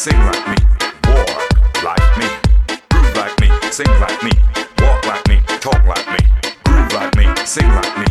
sing like me, walk like me, groove like me, sing like me, walk like me, talk like me, groove like me, sing like me.